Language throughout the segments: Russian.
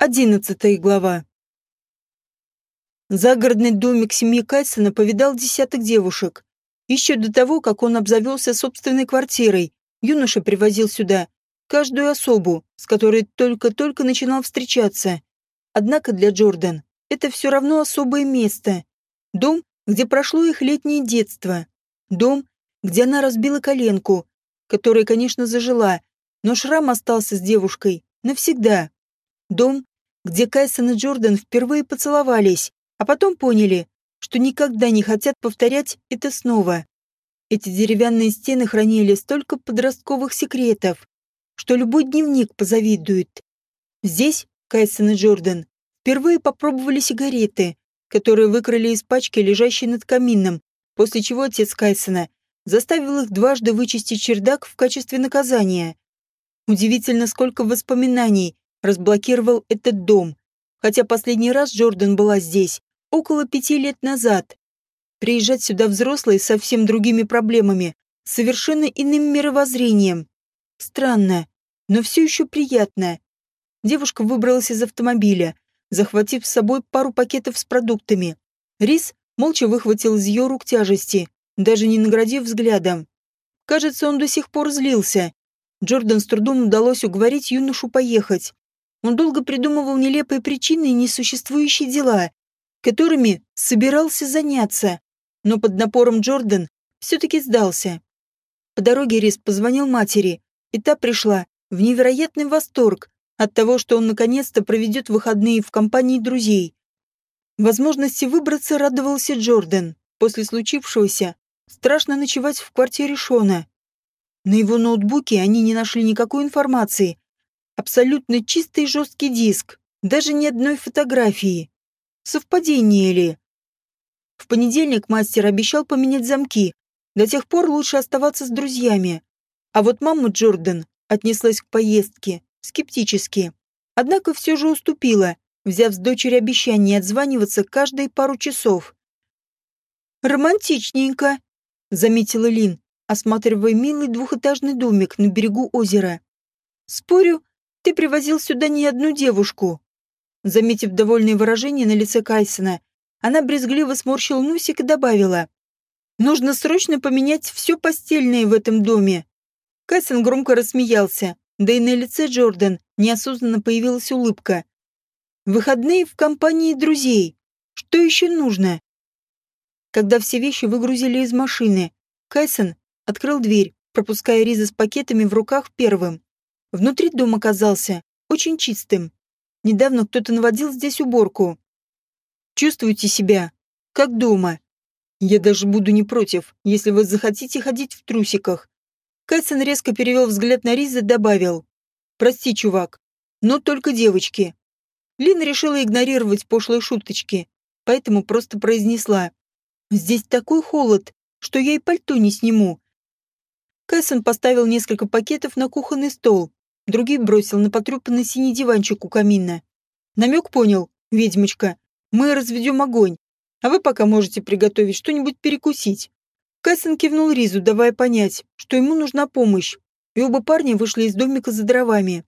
Одиннадцатая глава. Загородный домик семьи Кайсона повидал десяток девушек. Еще до того, как он обзавелся собственной квартирой, юноша привозил сюда каждую особу, с которой только-только начинал встречаться. Однако для Джордан это все равно особое место. Дом, где прошло их летнее детство. Дом, где она разбила коленку, которая, конечно, зажила, но шрам остался с девушкой навсегда. Дом, где Кайсон и Джордан впервые поцеловались, а потом поняли, что никогда не хотят повторять это снова. Эти деревянные стены хранили столько подростковых секретов, что любой дневник позавидует. Здесь Кайсон и Джордан впервые попробовали сигареты, которые выкрали из пачки, лежащей над камином, после чего отец Кайсона заставил их дважды вычистить чердак в качестве наказания. Удивительно, сколько воспоминаний разблокировал этот дом, хотя последний раз Джордан была здесь около пяти лет назад. Приезжать сюда взрослые с совсем другими проблемами, совершенно иным мировоззрением. Странно, но все еще приятно. Девушка выбралась из автомобиля, захватив с собой пару пакетов с продуктами. Рис молча выхватил из ее рук тяжести, даже не наградив взглядом. Кажется, он до сих пор злился. Джордан с трудом удалось уговорить юношу поехать. Он долго придумывал нелепые причины и несуществующие дела, которыми собирался заняться, но под напором Джордан все-таки сдался. По дороге Рис позвонил матери, и та пришла в невероятный восторг от того, что он наконец-то проведет выходные в компании друзей. Возможности выбраться радовался Джордан. После случившегося страшно ночевать в квартире Шона. На его ноутбуке они не нашли никакой информации Абсолютно чистый жесткий диск, даже ни одной фотографии. Совпадение ли? В понедельник мастер обещал поменять замки. До тех пор лучше оставаться с друзьями. А вот мама Джордан отнеслась к поездке скептически. Однако все же уступила, взяв с дочери обещание отзваниваться каждые пару часов. «Романтичненько», — заметила Лин, осматривая милый двухэтажный домик на берегу озера. «Спорю, ты привозил сюда не одну девушку». Заметив довольное выражение на лице Кайсона, она брезгливо сморщила носик и добавила. «Нужно срочно поменять все постельное в этом доме». Кайсон громко рассмеялся, да и на лице Джордан неосознанно появилась улыбка. «Выходные в компании друзей. Что еще нужно?» Когда все вещи выгрузили из машины, Кайсон открыл дверь, пропуская Риза с пакетами в руках первым. Внутри дом оказался очень чистым. Недавно кто-то наводил здесь уборку. Чувствуйте себя, как дома. Я даже буду не против, если вы захотите ходить в трусиках. Кайсон резко перевел взгляд на Риза и добавил. Прости, чувак, но только девочки. Лина решила игнорировать пошлые шуточки, поэтому просто произнесла. Здесь такой холод, что я и пальто не сниму. Кайсон поставил несколько пакетов на кухонный стол, другие бросил на потрепанный синий диванчик у камина. Намек понял, ведьмочка. Мы разведем огонь, а вы пока можете приготовить что-нибудь перекусить. Кайсон кивнул Ризу, давая понять, что ему нужна помощь, и оба парня вышли из домика за дровами.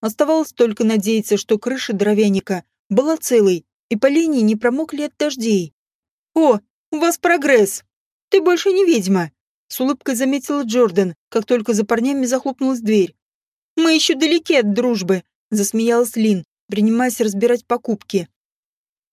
Оставалось только надеяться, что крыша дровяника была целой, и поленья не промокли от дождей. «О, у вас прогресс! Ты больше не ведьма!» С улыбкой заметила Джордан, как только за парнями захлопнулась дверь. Мы еще далеки от дружбы», — засмеялась Лин, принимаясь разбирать покупки.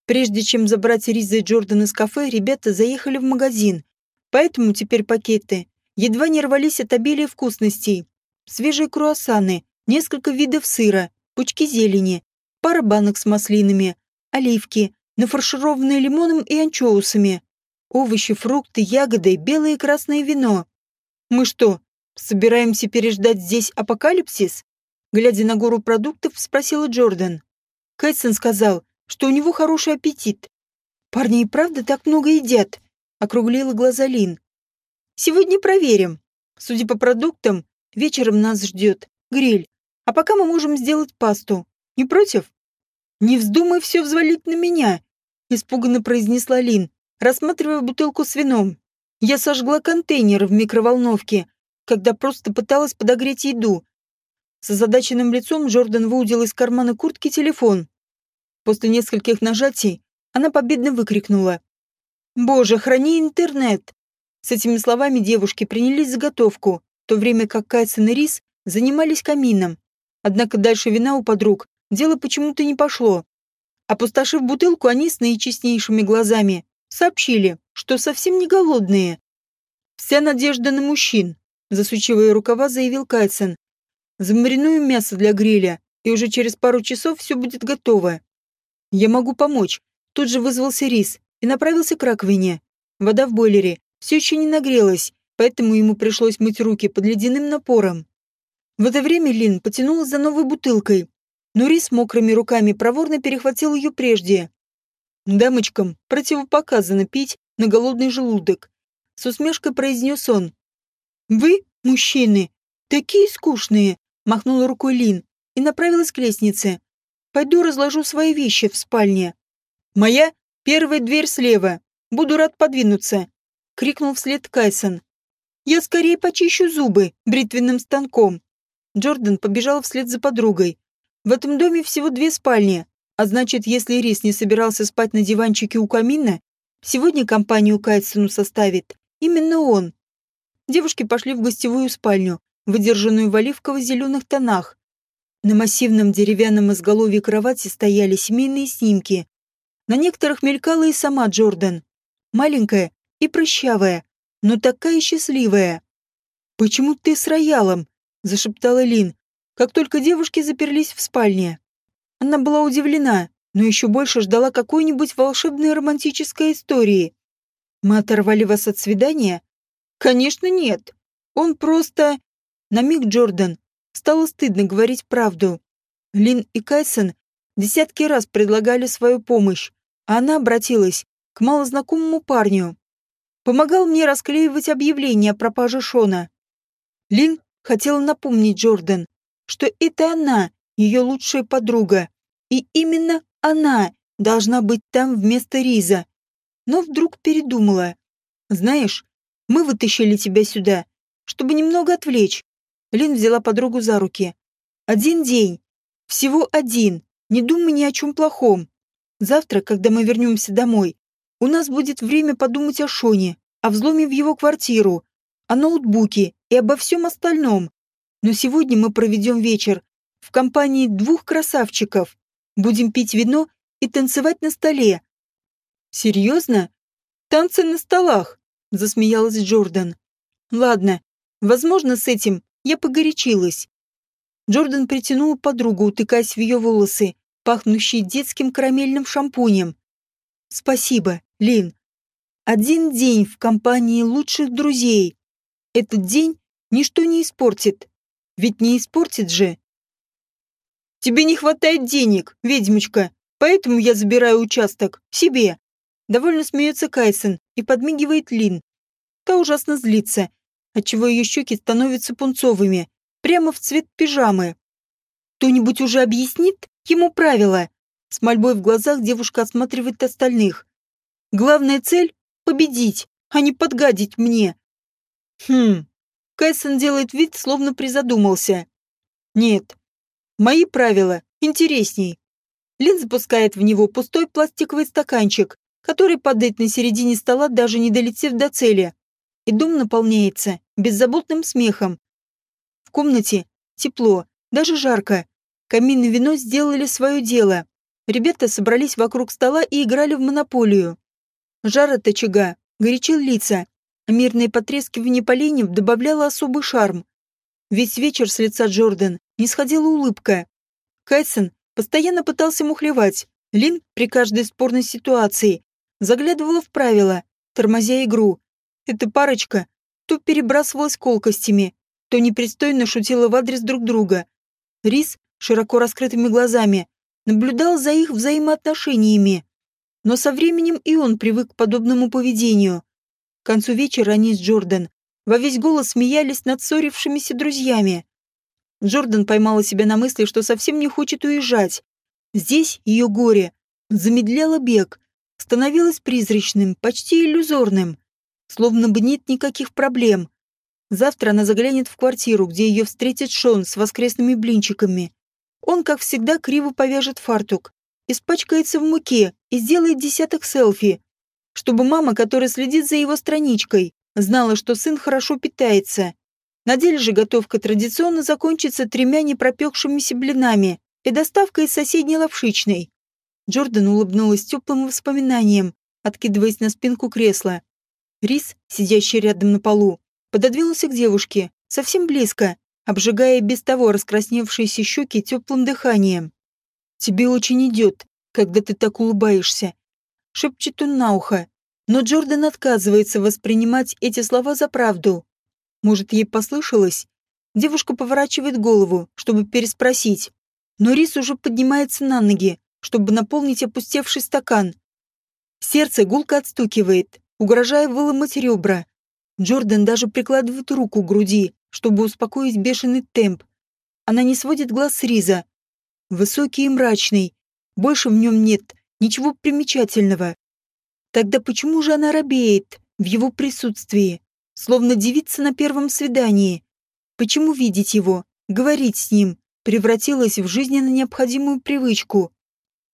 Прежде чем забрать Риза и Джордан из кафе, ребята заехали в магазин. Поэтому теперь пакеты едва не рвались от обилия вкусностей. Свежие круассаны, несколько видов сыра, пучки зелени, пара банок с маслинами, оливки, нафаршированные лимоном и анчоусами, овощи, фрукты, ягоды, белое и красное вино. Мы что, «Собираемся переждать здесь апокалипсис?» Глядя на гору продуктов, спросила Джордан. Кэтсон сказал, что у него хороший аппетит. «Парни и правда так много едят?» Округлила глаза Лин. «Сегодня проверим. Судя по продуктам, вечером нас ждет гриль. А пока мы можем сделать пасту. Не против?» «Не вздумай все взвалить на меня», — испуганно произнесла Лин, рассматривая бутылку с вином. «Я сожгла контейнер в микроволновке, когда просто пыталась подогреть еду. С озадаченным лицом Джордан выудил из кармана куртки телефон После нескольких нажатий она победно выкрикнула. «Боже, храни интернет!» С этими словами девушки принялись за готовку, в то время как Кайсон и Рис занимались камином. Однако дальше вина у подруг дело почему-то не пошло. Опустошив бутылку, они с наичестнейшими глазами сообщили, что совсем не голодные. «Вся надежда на мужчин», — засучивая рукава, заявил Кайсон. «Замаринуем мясо для гриля, и уже через пару часов все будет готово. Я могу помочь». Тут же вызвался Рис и направился к раковине. Вода в бойлере все еще не нагрелась, поэтому ему пришлось мыть руки под ледяным напором. В это время Лин потянулась за новой бутылкой, но Рис мокрыми руками проворно перехватил ее прежде. «Дамочкам противопоказано пить на голодный желудок», — с усмешкой произнес он. «Вы, мужчины, такие скучные», — махнула рукой Лин и направилась к лестнице. «Пойду разложу свои вещи в спальне». «Моя первая дверь слева. Буду рад подвинуться», — крикнул вслед Кайсон. «Я скорее почищу зубы бритвенным станком». Джордан побежал вслед за подругой. В этом доме всего две спальни, а значит, если Рис не собирался спать на диванчике у камина, сегодня компанию Кайсону составит именно он. Девушки пошли в гостевую спальню, выдержанную в оливково-зеленых тонах. На массивном деревянном изголовье кровати стояли семейные снимки. На некоторых мелькала и сама Джордан. Маленькая и прыщавая, но такая счастливая. «Почему ты с роялом?» зашептала Лин, как только девушки заперлись в спальне. Она была удивлена, но еще больше ждала какой-нибудь волшебной романтической истории. «Мы оторвали вас от свидания?» «Конечно нет. Он просто...» На миг Джордан стало стыдно говорить правду. Лин и Кайсон десятки раз предлагали свою помощь, а она обратилась к малознакомому парню. Помогал мне расклеивать объявления о пропаже Шона. Лин хотела напомнить Джордан, что это она, ее лучшая подруга, и именно она должна быть там вместо Риза. Но вдруг передумала. «Знаешь, мы вытащили тебя сюда, чтобы немного отвлечь». Лин взяла подругу за руки. «Один день. Всего один. Не думай ни о чем плохом. Завтра, когда мы вернемся домой, у нас будет время подумать о Шоне, о взломе в его квартиру, о ноутбуке и обо всем остальном. Но сегодня мы проведем вечер в компании двух красавчиков. Будем пить вино и танцевать на столе. Серьезно? Танцы на столах? Засмеялась Джордан. Ладно, возможно, с этим я погорячилась. Джордан притянул подругу, утыкаясь в ее волосы, пахнущие детским карамельным шампунем. «Спасибо, Лин. Один день в компании лучших друзей. Этот день ничто не испортит. Ведь не испортит же. Тебе не хватает денег, ведьмочка, поэтому я забираю участок себе. Довольно смеется Кайсон и подмигивает Лин. Та ужасно злится, отчего ее щеки становятся пунцовыми, прямо в цвет пижамы. Кто-нибудь уже объяснит ему правила? С мольбой в глазах девушка осматривает остальных. Главная цель — победить, а не подгадить мне. Хм. Кайсон делает вид, словно призадумался. Нет. Мои правила интересней. Лин запускает в него пустой пластиковый стаканчик, который падает на середине стола, даже не долетев до цели. И дом наполняется беззаботным смехом. В комнате тепло, даже жарко. Камин и вино сделали свое дело. Ребята собрались вокруг стола и играли в монополию. Жар от очага горячил лица, Мирное потрескивание поленьев добавляло особый шарм. Весь вечер с лица Джордан не сходила улыбка. Кайсон постоянно пытался мухлевать. Лин при каждой спорной ситуации заглядывала в правила, тормозя игру. Эта парочка то перебрасывалась колкостями, то непристойно шутила в адрес друг друга. Рис, широко раскрытыми глазами, наблюдал за их взаимоотношениями. Но со временем и он привык к подобному поведению. К концу вечера они с Джордан во весь голос смеялись над ссорившимися друзьями. Джордан поймала себя на мысли, что совсем не хочет уезжать. Здесь ее горе замедляло бег, становилось призрачным, почти иллюзорным, словно бы нет никаких проблем. Завтра она заглянет в квартиру, где ее встретит Шон с воскресными блинчиками. Он, как всегда, криво повяжет фартук, испачкается в муке и сделает десяток селфи, чтобы мама, которая следит за его страничкой, знала, что сын хорошо питается. На деле же готовка традиционно закончится тремя непропекшимися блинами и доставкой из соседней лапшичной. Джордан улыбнулась теплым воспоминанием, откидываясь на спинку кресла. Рис, сидящий рядом на полу, пододвинулся к девушке, совсем близко, обжигая без того раскрасневшиеся щеки теплым дыханием. «Тебе очень идет, когда ты так улыбаешься», — шепчет он на ухо. Но Джордан отказывается воспринимать эти слова за правду. Может, ей послышалось? Девушка поворачивает голову, чтобы переспросить. Но Рис уже поднимается на ноги, чтобы наполнить опустевший стакан. Сердце гулко отстукивает, угрожая выломать ребра. Джордан даже прикладывает руку к груди, чтобы успокоить бешеный темп. Она не сводит глаз с Риза. Высокий и мрачный. Больше в нем нет ничего примечательного. Тогда почему же она робеет в его присутствии, словно девица на первом свидании? Почему видеть его, говорить с ним, превратилась в жизненно необходимую привычку?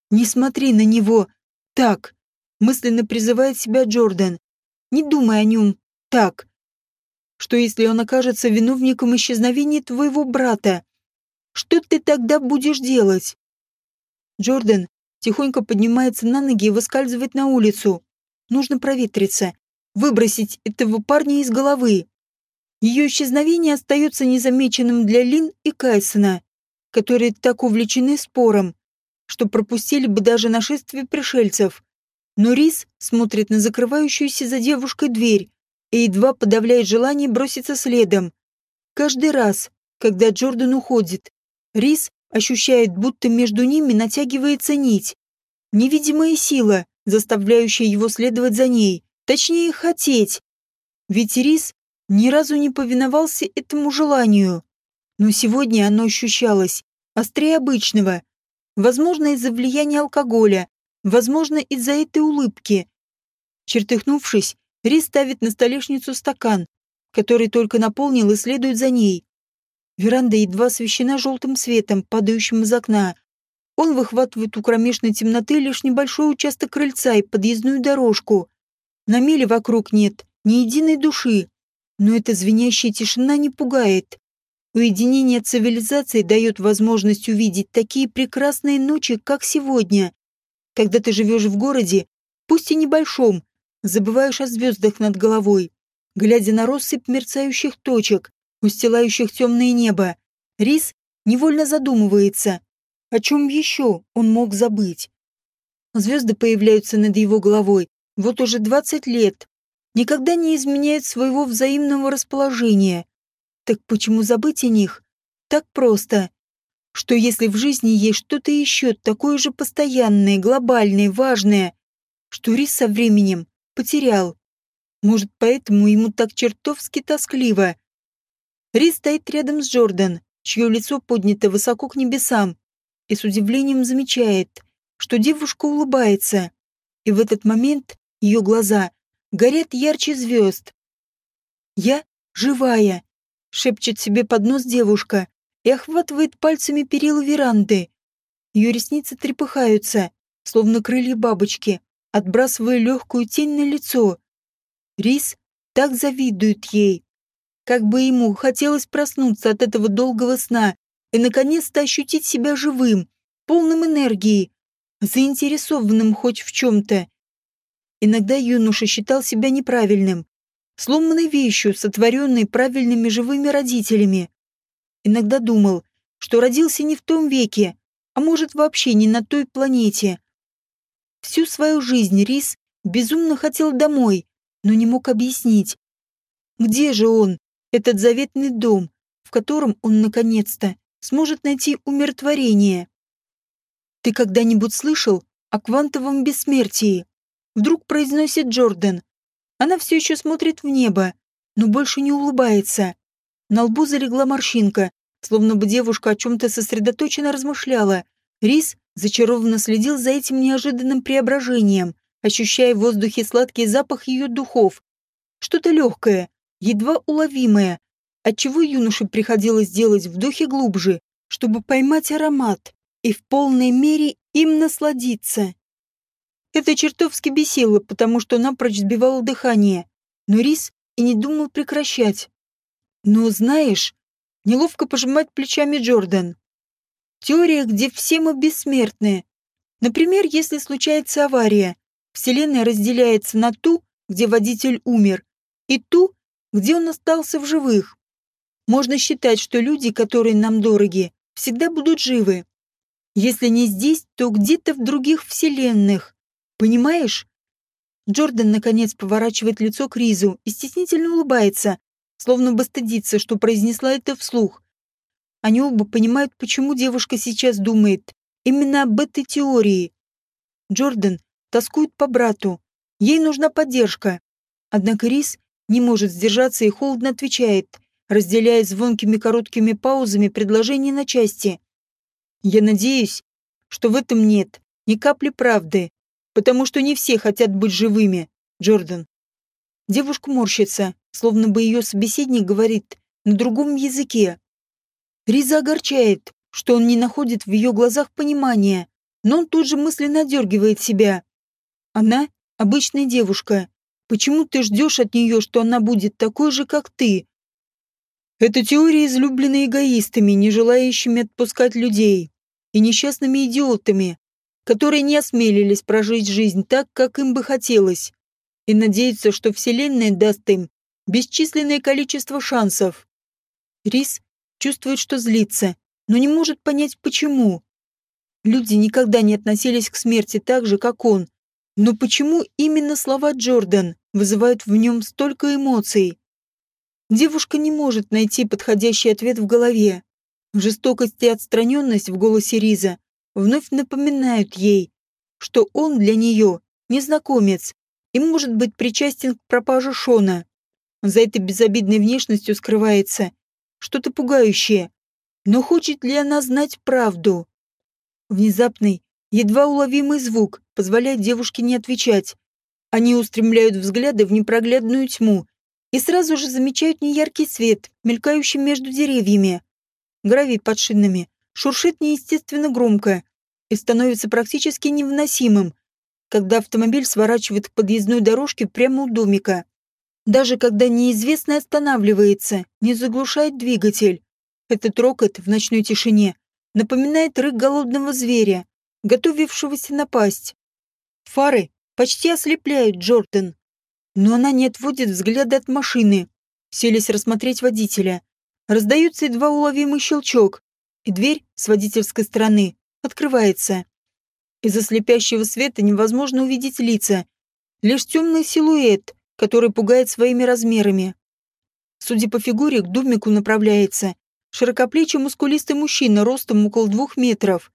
Не смотри на него так, мысленно призывает себя Джордан. Не думай о нем так. Что если он окажется виновником исчезновения твоего брата? Что ты тогда будешь делать? Джордан тихонько поднимается на ноги и выскальзывает на улицу. Нужно проветриться, выбросить этого парня из головы. Ее исчезновение остается незамеченным для Лин и Кайсона, которые так увлечены спором, что пропустили бы даже нашествие пришельцев. Но Рис смотрит на закрывающуюся за девушкой дверь и едва подавляет желание броситься следом. Каждый раз, когда Джордан уходит, Рис ощущает, будто между ними натягивается нить. Невидимая сила, заставляющая его следовать за ней, точнее хотеть. Ведь Рис ни разу не повиновался этому желанию. Но сегодня оно ощущалось острее обычного. Возможно, из-за влияния алкоголя, возможно, из-за этой улыбки. Чертыхнувшись, Рис ставит на столешницу стакан, который только наполнил и следует за ней. Веранда едва освещена желтым светом, падающим из окна. Он выхватывает у кромешной темноты лишь небольшой участок крыльца и подъездную дорожку. На меле вокруг нет ни единой души, но эта звенящая тишина не пугает. Уединение цивилизации дает возможность увидеть такие прекрасные ночи, как сегодня. Когда ты живешь в городе, пусть и небольшом, забываешь о звездах над головой, глядя на россыпь мерцающих точек, устилающих темное небо. Рис невольно задумывается, о чем еще он мог забыть. Звезды появляются над его головой вот уже 20 лет, никогда не изменяют своего взаимного расположения. Так почему забыть о них? Так просто. Что если в жизни есть что-то еще такое же постоянное, глобальное, важное, что Рис со временем потерял. Может, поэтому ему так чертовски тоскливо. Рис стоит рядом с Джордан, чье лицо поднято высоко к небесам, и с удивлением замечает, что девушка улыбается. И в этот момент ее глаза горят ярче звезд. «Я живая», — шепчет себе под нос девушка и охватывает пальцами перила веранды. Ее ресницы трепыхаются, словно крылья бабочки, отбрасывая легкую тень на лицо. Рис так завидует ей. Как бы ему хотелось проснуться от этого долгого сна и наконец-то ощутить себя живым, полным энергии, заинтересованным хоть в чем-то. Иногда юноша считал себя неправильным, сломанной вещью, сотворенной правильными живыми родителями. Иногда думал, что родился не в том веке, а может вообще не на той планете. Всю свою жизнь Рис безумно хотел домой, но не мог объяснить. Где же он, этот заветный дом, в котором он наконец-то сможет найти умиротворение? Ты когда-нибудь слышал о квантовом бессмертии? Вдруг произносит Джордан. Она все еще смотрит в небо, но больше не улыбается. На лбу залегла морщинка, словно бы девушка о чем-то сосредоточенно размышляла. Рис зачарованно следил за этим неожиданным преображением, ощущая в воздухе сладкий запах ее духов. Что-то легкое, едва уловимое, отчего юноше приходилось делать вдохи глубже, чтобы поймать аромат. и в полной мере им насладиться. Это чертовски бесило, потому что напрочь сбивало дыхание, но Рис и не думал прекращать. «Ну, знаешь...» — неловко пожимает плечами Джордан. «Теория, где все мы бессмертны. Например, если случается авария, Вселенная разделяется на ту, где водитель умер, и ту, где он остался в живых. Можно считать, что люди, которые нам дороги, всегда будут живы. Если не здесь, то где-то в других вселенных. Понимаешь? Джордан, наконец, поворачивает лицо к Ризу и стеснительно улыбается, словно бы стыдится, что произнесла это вслух. Они оба понимают, почему девушка сейчас думает именно об этой теории. Джордан тоскует по брату. Ей нужна поддержка. Однако Риз не может сдержаться и холодно отвечает, разделяя звонкими короткими паузами предложение на части. Я надеюсь, что в этом нет ни капли правды, потому что не все хотят быть живыми, Джордан. Девушка морщится, словно бы ее собеседник говорит на другом языке. Риза огорчает, что он не находит в ее глазах понимания, но он тут же мысленно дергивает себя. Она — обычная девушка. Почему ты ждешь от нее, что она будет такой же, как ты? Эта теория излюблена эгоистами, не желающими отпускать людей, и несчастными идиотами, которые не осмелились прожить жизнь так, как им бы хотелось, и надеются, что Вселенная даст им бесчисленное количество шансов. Рис чувствует, что злится, но не может понять, почему. Люди никогда не относились к смерти так же, как он, но почему именно слова Джордан вызывают в нем столько эмоций? Девушка не может найти подходящий ответ в голове. Жестокость и отстраненность в голосе Риза вновь напоминают ей, что он для нее незнакомец и может быть причастен к пропаже Шона. За этой безобидной внешностью скрывается что-то пугающее. Но хочет ли она знать правду? Внезапный, едва уловимый звук позволяет девушке не отвечать. Они устремляют взгляды в непроглядную тьму и сразу же замечают неяркий свет, мелькающий между деревьями. Гравий под шинами шуршит неестественно громко и становится практически невыносимым, когда автомобиль сворачивает к подъездной дорожке прямо у домика. Даже когда неизвестный останавливается, не заглушает двигатель. Этот рокот в ночной тишине напоминает рык голодного зверя, готовившегося напасть. Фары почти ослепляют Джордан, но она не отводит взгляда от машины, селись рассмотреть водителя. Раздается едва уловимый щелчок, и дверь с водительской стороны открывается. Из-за слепящего света невозможно увидеть лица, лишь темный силуэт, который пугает своими размерами. Судя по фигуре, к домику направляется широкоплечий мускулистый мужчина ростом около двух метров.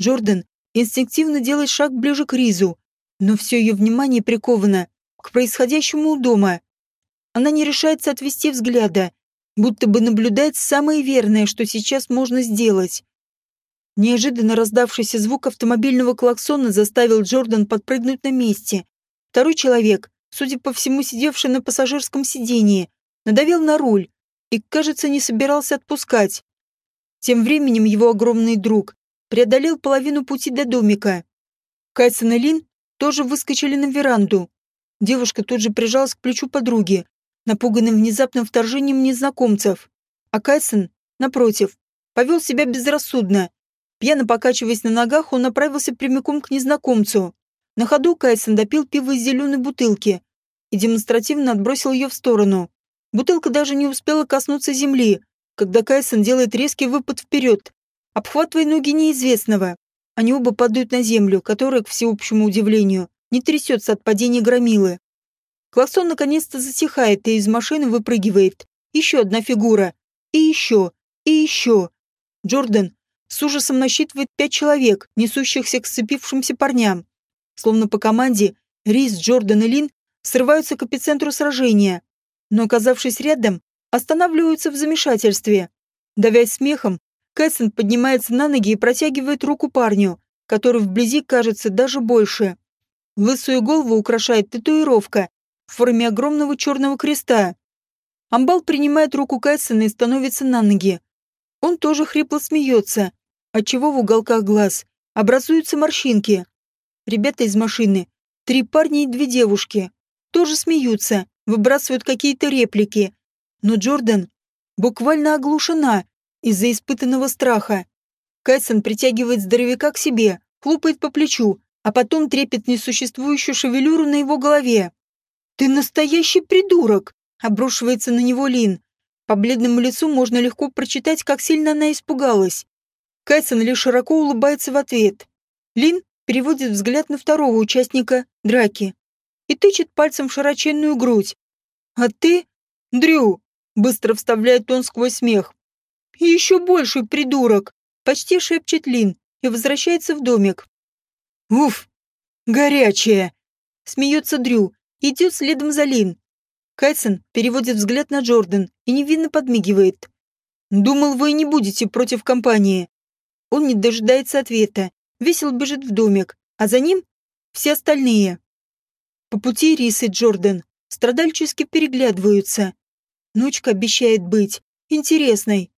Джордан инстинктивно делает шаг ближе к Ризу, но все ее внимание приковано к происходящему у дома. Она не решается отвести взгляда, будто бы наблюдает самое верное, что сейчас можно сделать. Неожиданно раздавшийся звук автомобильного клаксона заставил Джордан подпрыгнуть на месте. Второй человек, судя по всему сидевший на пассажирском сидении, надавил на руль и, кажется, не собирался отпускать. Тем временем его огромный друг преодолел половину пути до домика. Кайсон и Лин тоже выскочили на веранду. Девушка тут же прижалась к плечу подруги, напуганным внезапным вторжением незнакомцев. А Кайсон, напротив, повел себя безрассудно. Пьяно покачиваясь на ногах, он направился прямиком к незнакомцу. На ходу Кайсон допил пиво из зеленой бутылки и демонстративно отбросил ее в сторону. Бутылка даже не успела коснуться земли, когда Кайсон делает резкий выпад вперед, обхватывая ноги неизвестного. Они оба падают на землю, которая, к всеобщему удивлению, не трясется от падения громилы. Клаксон наконец-то затихает, и из машины выпрыгивает еще одна фигура. И еще, и еще. Джордан с ужасом насчитывает пять человек, несущихся к сцепившимся парням. Словно по команде, Рис, Джордан и Лин срываются к эпицентру сражения, но, оказавшись рядом, останавливаются в замешательстве. Давясь смехом, Кэссен поднимается на ноги и протягивает руку парню, который вблизи кажется даже больше. Лысую голову украшает татуировка в форме огромного черного креста. Амбал принимает руку Кайсона и становится на ноги. Он тоже хрипло смеется, отчего в уголках глаз образуются морщинки. Ребята из машины, три парня и две девушки, тоже смеются, выбрасывают какие-то реплики. Но Джордан буквально оглушена из-за испытанного страха. Кайсон притягивает здоровяка к себе, хлопает по плечу, а потом трепет несуществующую шевелюру на его голове. «Ты настоящий придурок!» — обрушивается на него Лин. По бледному лицу можно легко прочитать, как сильно она испугалась. Кайсон лишь широко улыбается в ответ. Лин переводит взгляд на второго участника драки и тычет пальцем в широченную грудь. «А ты, Дрю!» — быстро вставляет он сквозь смех. «И еще больший придурок!» — почти шепчет Лин и возвращается в домик. «Уф, горячая!» — смеется Дрю, идет следом за Лин. Кайсон переводит взгляд на Джордан и невинно подмигивает. «Думал, вы не будете против компании». Он не дожидается ответа, весело бежит в домик, а за ним все остальные. По пути Рис и Джордан страдальчески переглядываются. Ночка обещает быть интересной.